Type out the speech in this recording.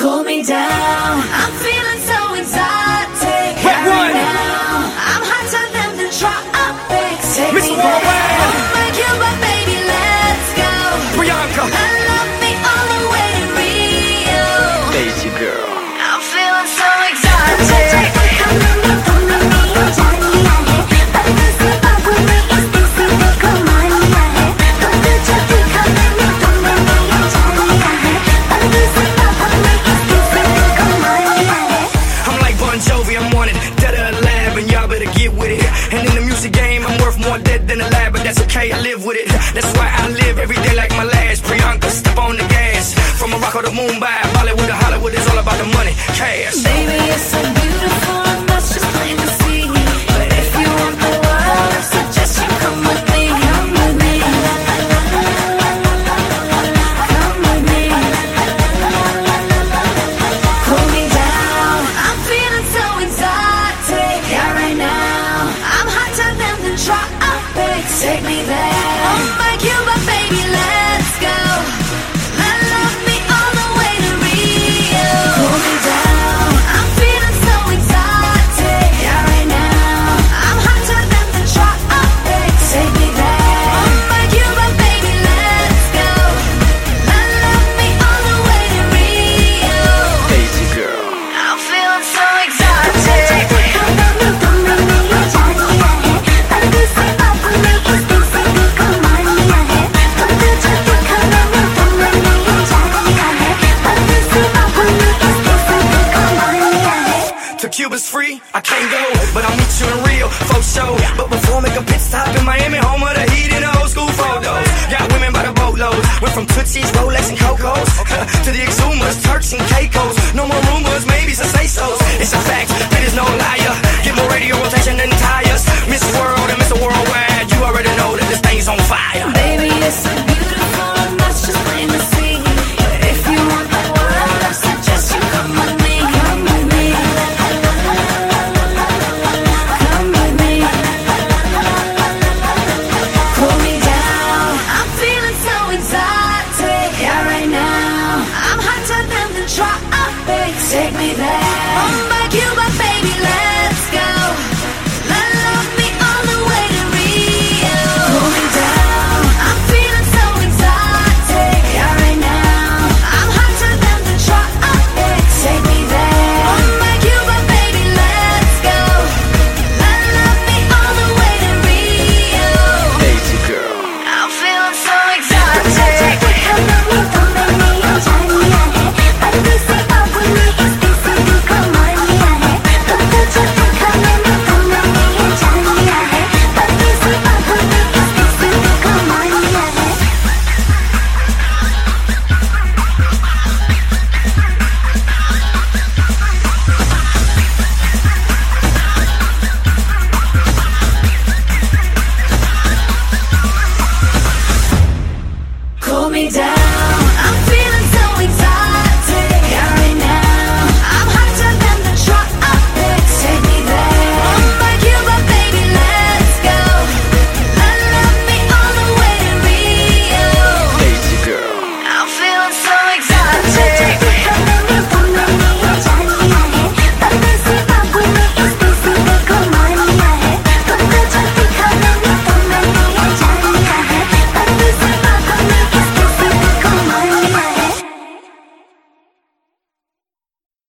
Cool me down. I'm feeling so exotic. Red Yeah, one. right now. I'm hotter than the tropics. Take Miss me more dead than alive, but that's okay, I live with it. That's why I live every day like my last. Priyanka, step on the gas. From Morocco to Mumbai, Bollywood to Hollywood, it's all about the money, cash. Baby, you're so beautiful, Take me there. Oh my Cuba, baby, Cuba's free, I can't go, but I'll meet you in Rio for sure. But before I make a pit stop in Miami, home of the heat and the old school photos. Got women by the boatload, went from Tootsie's, Rolex, and Cocos to the Exumas, Turks, and Caicos. No more rumors, maybe some say so's. It's a fact, it is no liar. take me there. Oh, my Cuba, baby, let